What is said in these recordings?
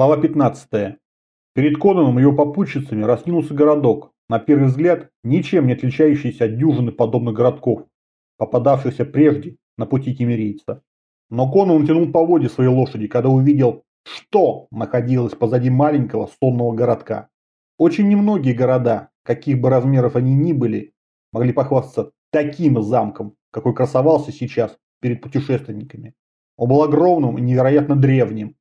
Глава 15. Перед Конаном и его попутчицами раскинулся городок, на первый взгляд ничем не отличающийся от дюжины подобных городков, попадавшихся прежде на пути кемерийца. Но Конан тянул по воде своей лошади, когда увидел, что находилось позади маленького сонного городка. Очень немногие города, каких бы размеров они ни были, могли похвастаться таким замком, какой красовался сейчас перед путешественниками. Он был огромным и невероятно древним.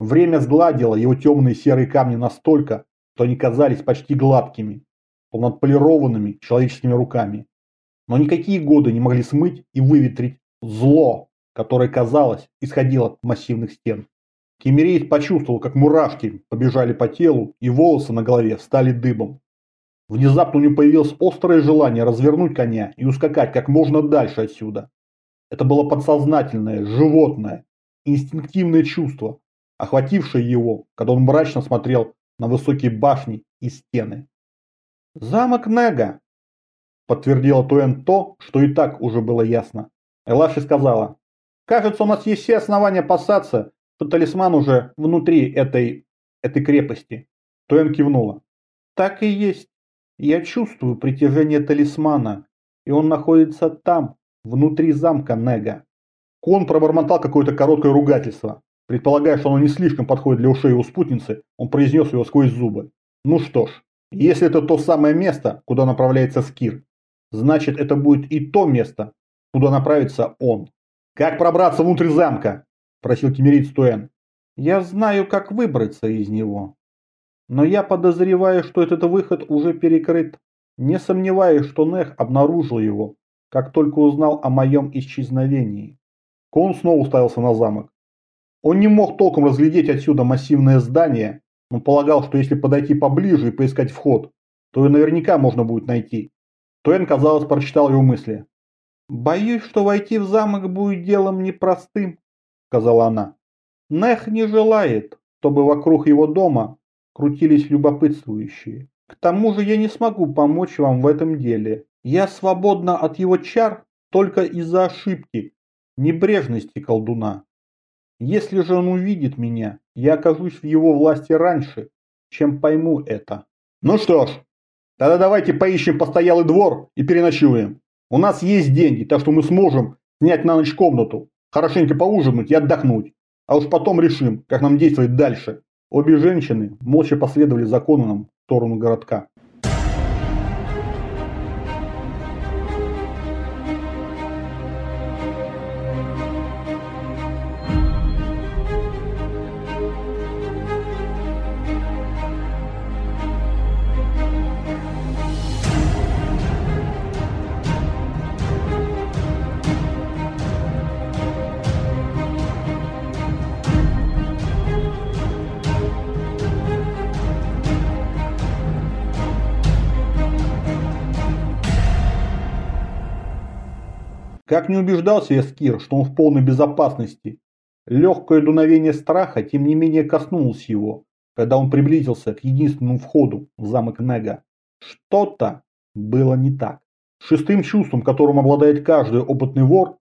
Время сгладило его темные серые камни настолько, что они казались почти гладкими, словно отполированными человеческими руками. Но никакие годы не могли смыть и выветрить зло, которое, казалось, исходило от массивных стен. Кемереец почувствовал, как мурашки побежали по телу, и волосы на голове стали дыбом. Внезапно у него появилось острое желание развернуть коня и ускакать как можно дальше отсюда. Это было подсознательное, животное, инстинктивное чувство, охватившее его, когда он мрачно смотрел на высокие башни и стены. «Замок Нега!» – подтвердила Туэн то, что и так уже было ясно. Элаши сказала, «Кажется, у нас есть все основания опасаться, что талисман уже внутри этой... этой крепости». Туэн кивнула. «Так и есть. Я чувствую притяжение талисмана, и он находится там, внутри замка Нега. Кон пробормотал какое-то короткое ругательство. Предполагая, что оно не слишком подходит для ушей его спутницы, он произнес его сквозь зубы. Ну что ж, если это то самое место, куда направляется Скир, значит это будет и то место, куда направится он. «Как пробраться внутрь замка?» – просил кемерит Туэн. «Я знаю, как выбраться из него. Но я подозреваю, что этот выход уже перекрыт. Не сомневаюсь, что Нех обнаружил его как только узнал о моем исчезновении. Кон снова уставился на замок. Он не мог толком разглядеть отсюда массивное здание, но полагал, что если подойти поближе и поискать вход, то и наверняка можно будет найти. Туэн, казалось, прочитал его мысли. «Боюсь, что войти в замок будет делом непростым», — сказала она. «Нех не желает, чтобы вокруг его дома крутились любопытствующие. К тому же я не смогу помочь вам в этом деле. Я свободна от его чар только из-за ошибки, небрежности колдуна. Если же он увидит меня, я окажусь в его власти раньше, чем пойму это. Ну что ж, тогда давайте поищем постоялый двор и переночуем. У нас есть деньги, так что мы сможем снять на ночь комнату, хорошенько поужинать и отдохнуть. А уж потом решим, как нам действовать дальше. Обе женщины молча последовали за Конаном в сторону городка. Убеждался Эскир, что он в полной безопасности, легкое дуновение страха тем не менее коснулось его, когда он приблизился к единственному входу в замок Нега. Что-то было не так. Шестым чувством, которым обладает каждый опытный вор,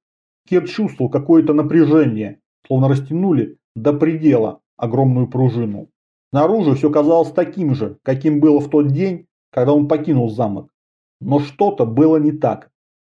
Кир чувствовал какое-то напряжение, словно растянули до предела огромную пружину. Снаружи все казалось таким же, каким было в тот день, когда он покинул замок. Но что-то было не так.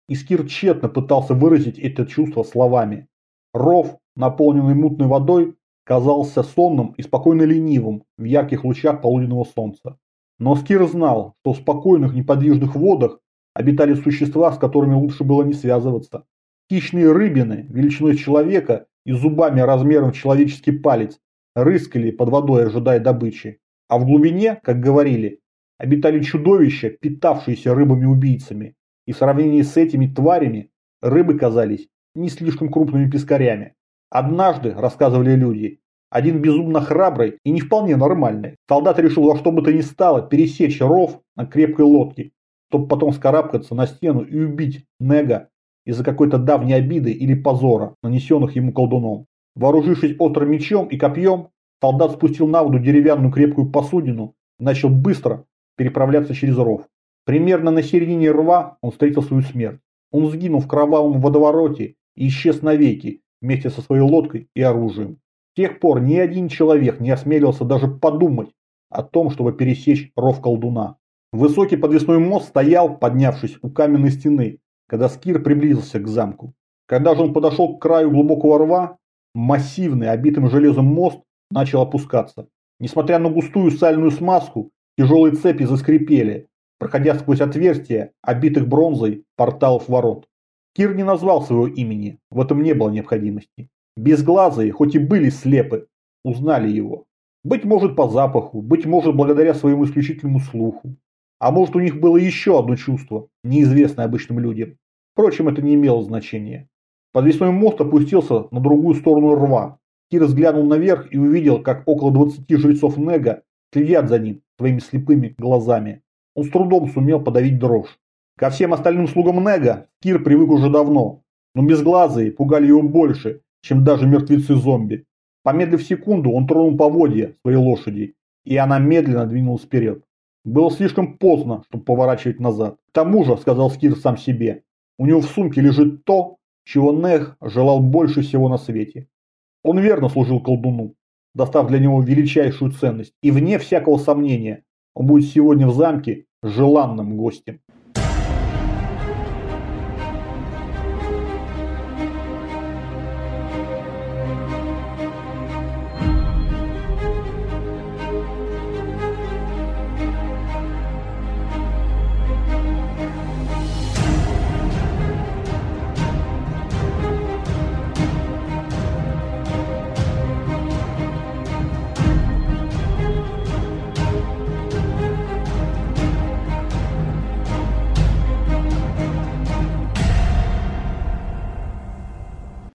Искир тщетно пытался выразить это чувство словами. Ров, наполненный мутной водой, казался сонным и спокойно ленивым в ярких лучах полуденного солнца. Но Скир знал, что в спокойных неподвижных водах обитали существа, с которыми лучше было не связываться. Хищные рыбины, величиной человека и зубами размером в человеческий палец, рыскали под водой, ожидая добычи. А в глубине, как говорили, обитали чудовища, питавшиеся рыбами-убийцами и в сравнении с этими тварями рыбы казались не слишком крупными пескарями. Однажды, рассказывали люди, один безумно храбрый и не вполне нормальный солдат решил во что бы то ни стало пересечь ров на крепкой лодке, чтобы потом скарабкаться на стену и убить Нега из-за какой-то давней обиды или позора, нанесенных ему колдуном. Вооружившись острым мечом и копьем, солдат спустил на воду деревянную крепкую посудину и начал быстро переправляться через ров. Примерно на середине рва он встретил свою смерть. Он сгинул в кровавом водовороте и исчез навеки вместе со своей лодкой и оружием. С тех пор ни один человек не осмелился даже подумать о том, чтобы пересечь ров колдуна. Высокий подвесной мост стоял, поднявшись у каменной стены, когда Скир приблизился к замку. Когда же он подошел к краю глубокого рва, массивный, обитым железом мост начал опускаться. Несмотря на густую сальную смазку, тяжелые цепи заскрипели, проходя сквозь отверстия, обитых бронзой, порталов ворот. Кир не назвал своего имени, в этом не было необходимости. Безглазые, хоть и были слепы, узнали его. Быть может по запаху, быть может благодаря своему исключительному слуху. А может у них было еще одно чувство, неизвестное обычным людям. Впрочем, это не имело значения. Подвесной мост опустился на другую сторону рва. Кир взглянул наверх и увидел, как около 20 жрецов Нега следят за ним своими слепыми глазами. Он с трудом сумел подавить дрожь. Ко всем остальным слугам Нега Кир привык уже давно, но безглазые пугали его больше, чем даже мертвецы-зомби. Помедлив секунду, он тронул поводья своей лошади, и она медленно двинулась вперед. Было слишком поздно, чтобы поворачивать назад. К тому же, сказал Скир сам себе, у него в сумке лежит то, чего Нех желал больше всего на свете. Он верно служил колдуну, достав для него величайшую ценность, и вне всякого сомнения, он будет сегодня в замке желанным гостем.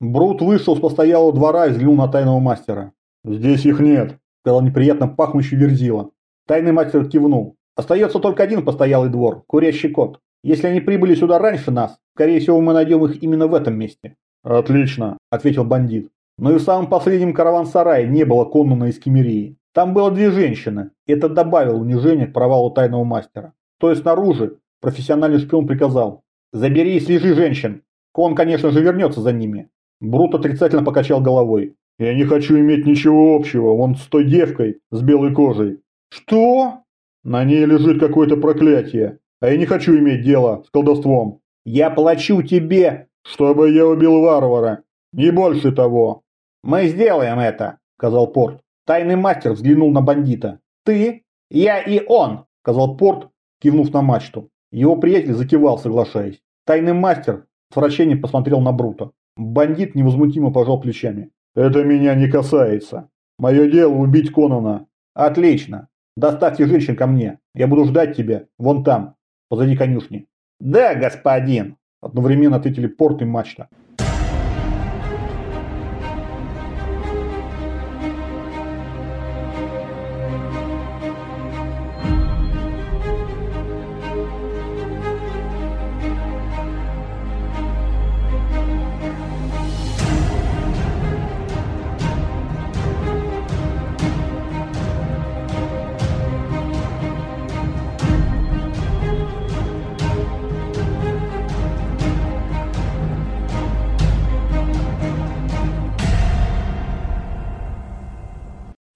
Брут вышел с постоялого двора и взглянул на тайного мастера. «Здесь их нет», – сказал неприятно пахнущий верзила. Тайный мастер кивнул. «Остается только один постоялый двор – курящий кот. Если они прибыли сюда раньше нас, скорее всего мы найдем их именно в этом месте». «Отлично», – ответил бандит. Но и в самом последнем караван-сарае не было коннуна из Кемерии. Там было две женщины. Это добавило унижение к провалу тайного мастера. То есть снаружи профессиональный шпион приказал «Забери и слежи женщин». Кон, конечно же, вернется за ними. Брут отрицательно покачал головой. «Я не хочу иметь ничего общего, вон с той девкой с белой кожей». «Что?» «На ней лежит какое-то проклятие, а я не хочу иметь дело с колдовством». «Я плачу тебе!» «Чтобы я убил варвара, не больше того». «Мы сделаем это», — сказал Порт. Тайный мастер взглянул на бандита. «Ты, я и он», — сказал Порт, кивнув на мачту. Его приятель закивал, соглашаясь. Тайный мастер с вращением посмотрел на Брута. Бандит невозмутимо пожал плечами. «Это меня не касается. Мое дело убить Конона». «Отлично. Доставьте женщин ко мне. Я буду ждать тебя. Вон там, позади конюшни». «Да, господин!» Одновременно ответили порт и мачта.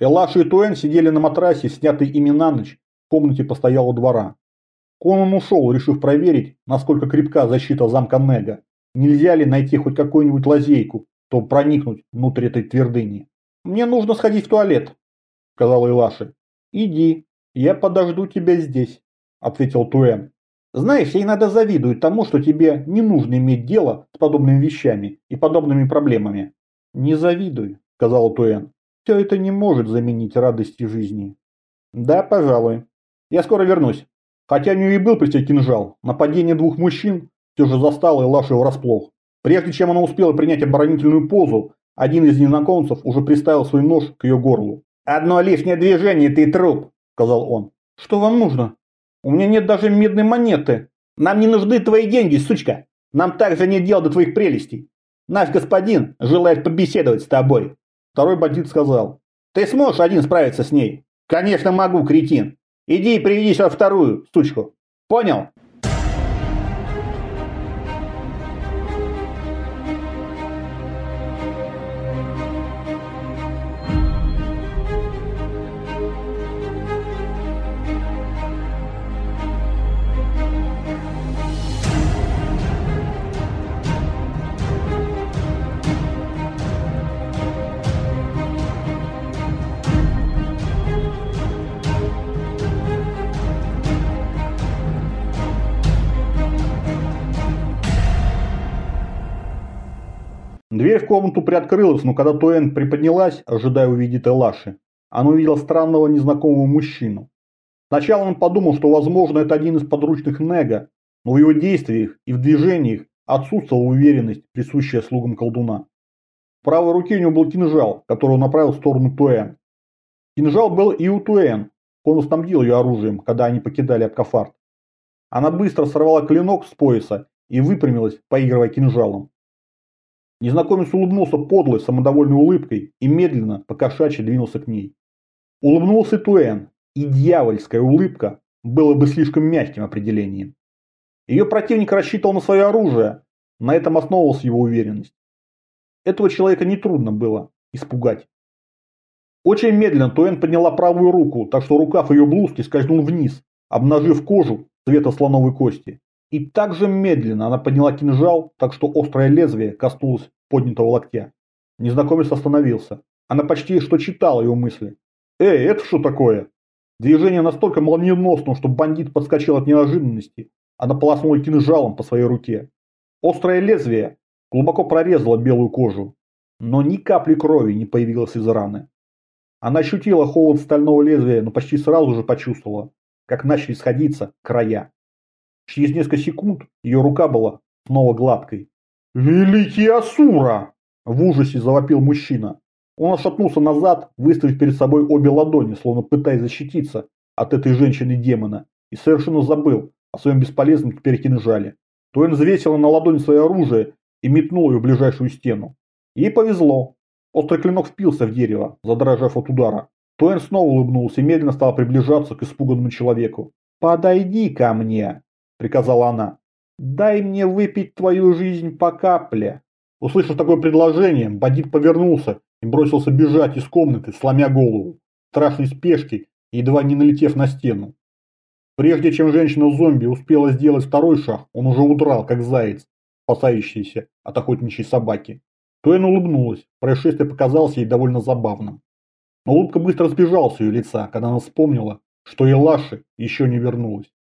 Элаша и Туэн сидели на матрасе, снятой ими на ночь, в комнате постоялого двора. Конан ушел, решив проверить, насколько крепка защита замка Нега. Нельзя ли найти хоть какую-нибудь лазейку, чтобы проникнуть внутрь этой твердыни. «Мне нужно сходить в туалет», — сказала Илаши. «Иди, я подожду тебя здесь», — ответил Туэн. «Знаешь, я иногда завидую тому, что тебе не нужно иметь дело с подобными вещами и подобными проблемами». «Не завидуй», — сказал Туэн. Все это не может заменить радости жизни. Да, пожалуй. Я скоро вернусь. Хотя у нее и был при себе кинжал, нападение двух мужчин все же застало Элашу врасплох. Прежде чем она успела принять оборонительную позу, один из незнакомцев уже приставил свой нож к ее горлу. «Одно лишнее движение, ты труп!» – сказал он. «Что вам нужно? У меня нет даже медной монеты. Нам не нужны твои деньги, сучка. Нам также нет дела до твоих прелестей. Наш господин желает побеседовать с тобой». Второй бандит сказал. «Ты сможешь один справиться с ней?» «Конечно могу, кретин. Иди и приведи сюда вторую, сучку. Понял?» Комнату приоткрылась, но когда Туэн приподнялась, ожидая увидеть Элаши, она увидела странного незнакомого мужчину. Сначала он подумал, что, возможно, это один из подручных Нега, но в его действиях и в движениях отсутствовала уверенность, присущая слугам колдуна. В правой руке у него был кинжал, который он направил в сторону Туэн. Кинжал был и у Туэн, он снабдил ее оружием, когда они покидали Абкафарт. Она быстро сорвала клинок с пояса и выпрямилась, поигрывая кинжалом. Незнакомец улыбнулся подлой, самодовольной улыбкой и медленно, покошачьи двинулся к ней. Улыбнулся Туэн, и дьявольская улыбка было бы слишком мягким определением. Ее противник рассчитывал на свое оружие, на этом основывалась его уверенность. Этого человека нетрудно было испугать. Очень медленно Туэн подняла правую руку, так что рукав ее блузки скользнул вниз, обнажив кожу цвета слоновой кости. И также медленно она подняла кинжал, так что острое лезвие коснулось поднятого локтя. Незнакомец остановился. Она почти что читала его мысли. «Эй, это что такое?» Движение настолько молниеносно, что бандит подскочил от неожиданности. Она полоснула кинжалом по своей руке. Острое лезвие глубоко прорезало белую кожу, но ни капли крови не появилось из раны. Она ощутила холод стального лезвия, но почти сразу же почувствовала, как начали сходиться края. Через несколько секунд ее рука была снова гладкой. «Великий Асура!» – в ужасе завопил мужчина. Он отшатнулся назад, выставив перед собой обе ладони, словно пытаясь защититься от этой женщины-демона, и совершенно забыл о своем бесполезном теперь кинжале. То он взвесила на ладони свое оружие и метнул ее в ближайшую стену. Ей повезло. Острый клинок впился в дерево, задрожав от удара. Туэн снова улыбнулся и медленно стал приближаться к испуганному человеку. «Подойди ко мне!» Приказала она. «Дай мне выпить твою жизнь по капле». Услышав такое предложение, бандит повернулся и бросился бежать из комнаты, сломя голову, страшной спешки, едва не налетев на стену. Прежде чем женщина-зомби успела сделать второй шаг, он уже удрал, как заяц, спасающийся от охотничьей собаки. Туэн улыбнулась, происшествие показалось ей довольно забавным. Но улыбка быстро сбежала с ее лица, когда она вспомнила, что Елаши еще не вернулась.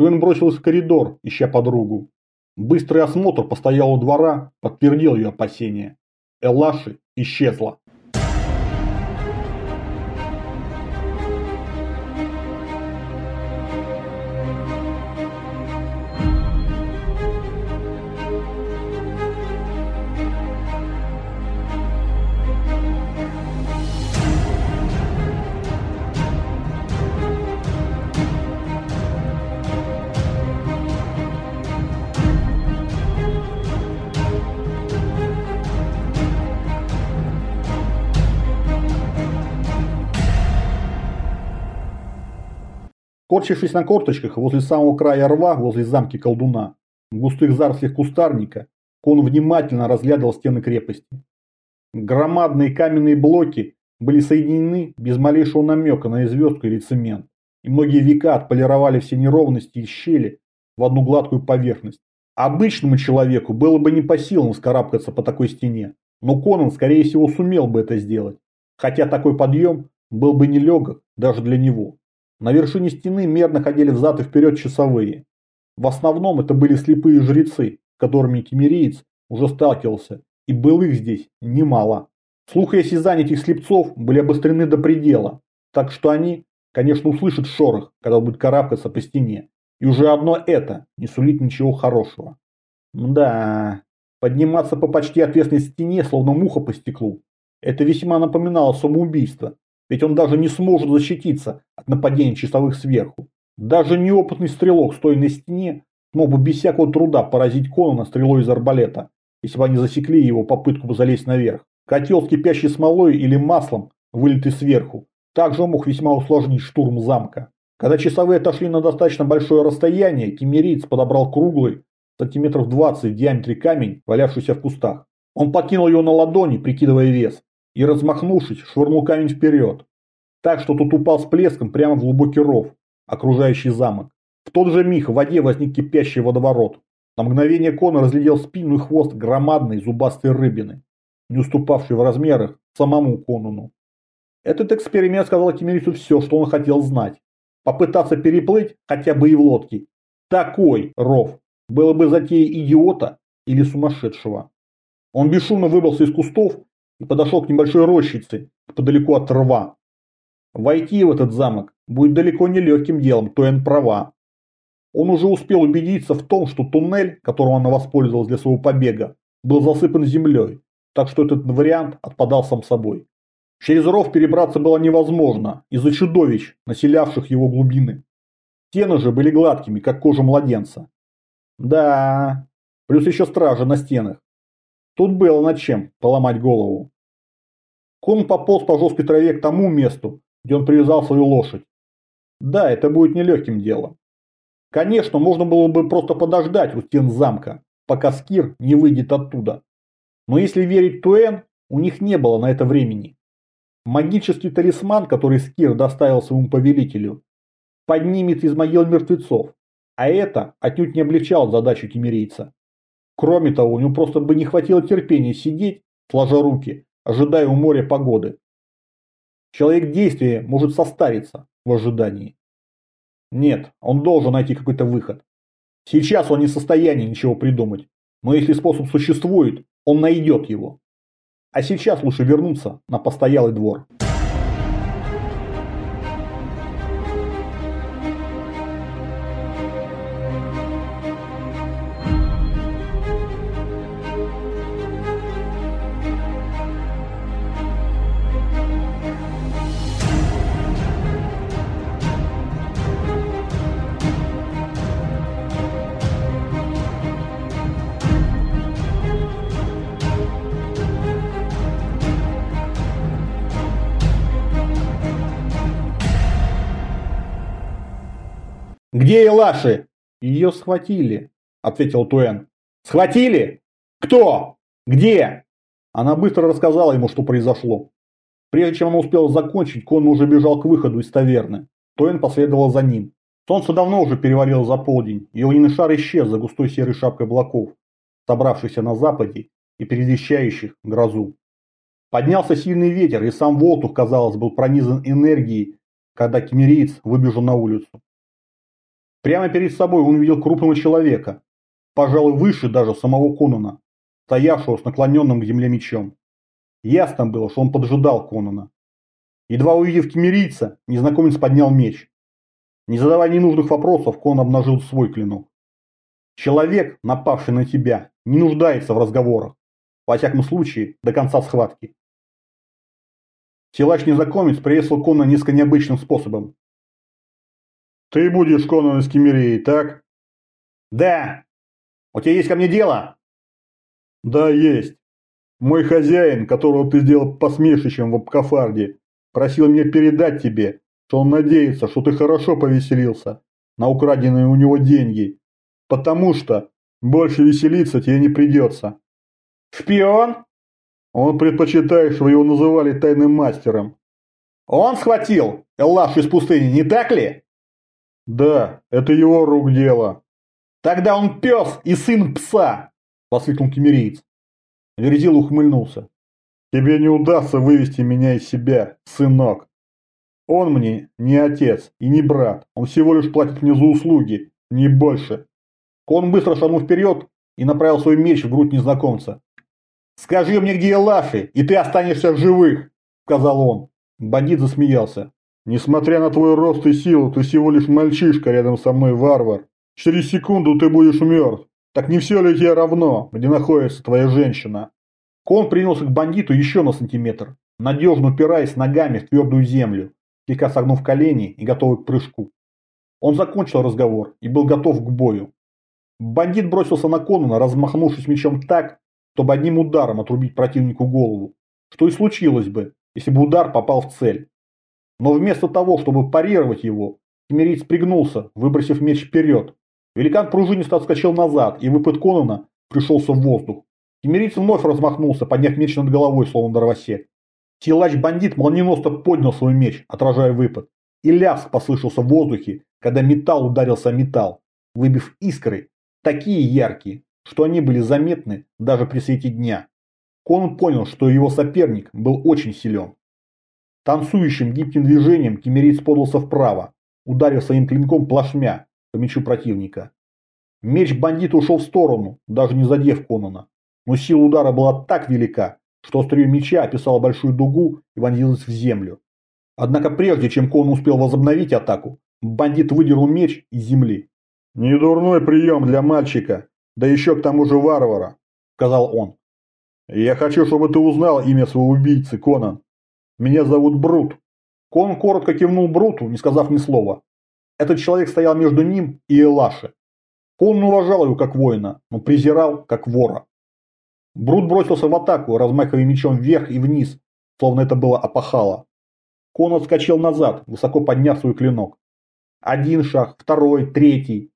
Туэн бросилась в коридор, ища подругу. Быстрый осмотр постоялого двора подтвердил ее опасения. Элаши исчезла. Корчившись на корточках возле самого края рва, возле замки колдуна, в густых зарослях кустарника, он внимательно разглядывал стены крепости. Громадные каменные блоки были соединены без малейшего намека на звездку или цемент, и многие века отполировали все неровности и щели в одну гладкую поверхность. Обычному человеку было бы не по силам скарабкаться по такой стене, но Конан, скорее всего, сумел бы это сделать, хотя такой подъем был бы нелегок даже для него. На вершине стены мерно ходили взад и вперед часовые. В основном это были слепые жрецы, с которыми кемериец уже сталкивался, и был их здесь немало. Слух и осязание этих слепцов были обострены до предела, так что они, конечно, услышат шорох, когда будут карабкаться по стене. И уже одно это не сулит ничего хорошего. Да, подниматься по почти отвесной стене, словно муха по стеклу, это весьма напоминало самоубийство, ведь он даже не сможет защититься от нападения часовых сверху. Даже неопытный стрелок, стоя на стене, смог бы без всякого труда поразить Конана стрелой из арбалета, если бы они засекли его попытку залезть наверх. Котел с кипящей смолой или маслом, вылитый сверху, также мог весьма усложнить штурм замка. Когда часовые отошли на достаточно большое расстояние, кемериец подобрал круглый, сантиметров 20 в диаметре камень, валявшийся в кустах. Он покинул его на ладони, прикидывая вес и, размахнувшись, швырнул камень вперед, так что тот упал с плеском прямо в глубокий ров, окружающий замок. В тот же миг в воде возник кипящий водоворот. На мгновение Кона разглядел спину и хвост громадной зубастой рыбины, не уступавшей в размерах самому Конуну. Этот эксперимент сказал Кемерису все, что он хотел знать. Попытаться переплыть хотя бы и в лодке. Такой ров было бы затеей идиота или сумасшедшего. Он бесшумно выбрался из кустов и подошел к небольшой рощице, подалеку от рва. Войти в этот замок будет далеко не легким делом, Туэн права. Он уже успел убедиться в том, что туннель, которым она воспользовалась для своего побега, был засыпан землей, так что этот вариант отпадал сам собой. Через ров перебраться было невозможно из-за чудовищ, населявших его глубины. Стены же были гладкими, как кожа младенца. Да, плюс еще стражи на стенах. Тут было над чем поломать голову. Кон пополз по жесткой траве к тому месту, где он привязал свою лошадь. Да, это будет нелегким делом. Конечно, можно было бы просто подождать у стен замка, пока Скир не выйдет оттуда. Но если верить Туэн, у них не было на это времени. Магический талисман, который Скир доставил своему повелителю, поднимет из могил мертвецов, а это отнюдь не облегчало задачу кемерийца. Кроме того, у него просто бы не хватило терпения сидеть, сложа руки, ожидая у моря погоды. Человек действия может состариться в ожидании. Нет, он должен найти какой-то выход. Сейчас он не в состоянии ничего придумать, но если способ существует, он найдет его. А сейчас лучше вернуться на постоялый двор. «Где Элаши?» «Ее схватили», – ответил Туэн. «Схватили? Кто? Где?» Она быстро рассказала ему, что произошло. Прежде чем он успел закончить, Кон уже бежал к выходу из таверны. Туэн последовал за ним. Солнце давно уже перевалило за полдень, и огненный шар исчез за густой серой шапкой облаков, собравшихся на западе и предвещающих грозу. Поднялся сильный ветер, и сам воздух, казалось, был пронизан энергией, когда кемериец выбежал на улицу. Прямо перед собой он увидел крупного человека, пожалуй, выше даже самого Конона, стоявшего с наклоненным к земле мечом. Ясно было, что он поджидал Конона. Едва увидев кемерийца, незнакомец поднял меч. Не задавая ненужных вопросов, Кон обнажил свой клинок. Человек, напавший на тебя, не нуждается в разговорах. Во всяком случае, до конца схватки. Силач-незнакомец приветствовал Кона несколько необычным способом. Ты будешь Конан из Кемерии, так? Да. У тебя есть ко мне дело? Да, есть. Мой хозяин, которого ты сделал посмешищем в Абкафарде, просил меня передать тебе, что он надеется, что ты хорошо повеселился на украденные у него деньги, потому что больше веселиться тебе не придется. Шпион? Он предпочитает, что его называли тайным мастером. Он схватил Эллаш из пустыни, не так ли? Да, это его рук дело. Тогда он пес и сын пса, воскликнул кемериец. Верзил ухмыльнулся. Тебе не удастся вывести меня из себя, сынок. Он мне не отец и не брат, он всего лишь платит мне за услуги, не больше. Он быстро шагнул вперед и направил свой меч в грудь незнакомца. «Скажи мне, где Лаши, и ты останешься в живых!» – сказал он. Бандит засмеялся. Несмотря на твой рост и силу, ты всего лишь мальчишка рядом со мной, варвар. Через секунду ты будешь мертв. Так не все ли тебе равно, где находится твоя женщина? Кон принялся к бандиту еще на сантиметр, надежно упираясь ногами в твердую землю, слегка согнув колени и готовый к прыжку. Он закончил разговор и был готов к бою. Бандит бросился на Конана, размахнувшись мечом так, чтобы одним ударом отрубить противнику голову, что и случилось бы, если бы удар попал в цель. Но вместо того, чтобы парировать его, Кемериец пригнулся, выбросив меч вперед. Великан пружинисто отскочил назад, и выпад Конана пришелся в воздух. Кемериец вновь размахнулся, подняв меч над головой, словно дровосек. Силач-бандит молниеносно поднял свой меч, отражая выпад. И лязг послышался в воздухе, когда металл ударился о металл, выбив искры, такие яркие, что они были заметны даже при свете дня. Конан понял, что его соперник был очень силен. Танцующим гибким движением кемериц подался вправо, ударив своим клинком плашмя по мечу противника. Меч бандита ушел в сторону, даже не задев Конона. но сила удара была так велика, что острие меча описало большую дугу и вонзилось в землю. Однако прежде, чем Кон успел возобновить атаку, бандит выдернул меч из земли. «Недурной прием для мальчика, да еще к тому же варвара», – сказал он. «Я хочу, чтобы ты узнал имя своего убийцы, Конан. Меня зовут Брут». Кон коротко кивнул Бруту, не сказав ни слова. Этот человек стоял между ним и Элаши. Кон уважал его как воина, но презирал как вора. Брут бросился в атаку, размахивая мечом вверх и вниз, словно это было опахало. Кон отскочил назад, высоко подняв свой клинок. Один шаг, второй, третий.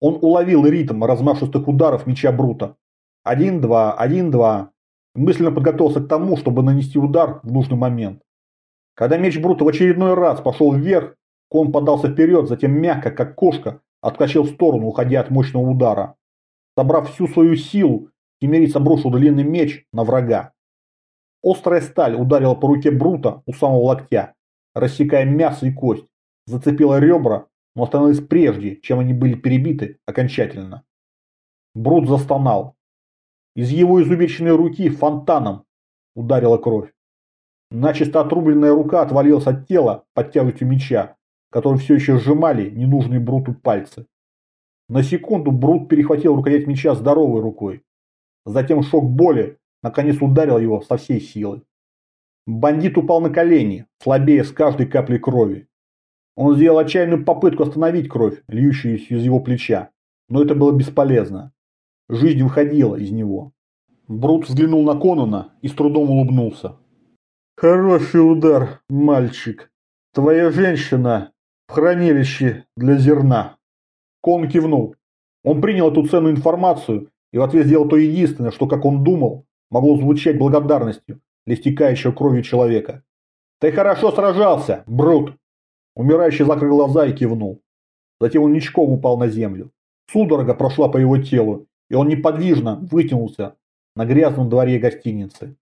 Он уловил ритм размашистых ударов меча Брута. Один-два, один-два. Мысленно подготовился к тому, чтобы нанести удар в нужный момент. Когда меч Брута в очередной раз пошел вверх, Кон подался вперед, затем мягко, как кошка, отскочил в сторону, уходя от мощного удара. Собрав всю свою силу, Кемерийц обрушил длинный меч на врага. Острая сталь ударила по руке Брута у самого локтя, рассекая мясо и кость, зацепила ребра, но остановилась прежде, чем они были перебиты окончательно. Брут застонал. Из его изувеченной руки фонтаном ударила кровь. Начисто отрубленная рука отвалилась от тела под тяжестью меча, который все еще сжимали ненужные Бруту пальцы. На секунду Брут перехватил рукоять меча здоровой рукой. Затем шок боли наконец ударил его со всей силы. Бандит упал на колени, слабее с каждой каплей крови. Он сделал отчаянную попытку остановить кровь, льющуюся из его плеча, но это было бесполезно. Жизнь выходила из него. Брут взглянул на Конона и с трудом улыбнулся. «Хороший удар, мальчик. Твоя женщина в хранилище для зерна». Кон кивнул. Он принял эту ценную информацию и в ответ сделал то единственное, что, как он думал, могло звучать благодарностью для истекающего кровью человека. «Ты хорошо сражался, Брут!» Умирающий закрыл глаза и кивнул. Затем он ничком упал на землю. Судорога прошла по его телу, и он неподвижно вытянулся на грязном дворе гостиницы.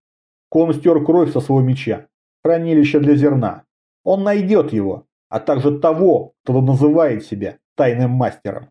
Кон стер кровь со своего меча. Хранилище для зерна. Он найдет его, а также того, кто называет себя тайным мастером.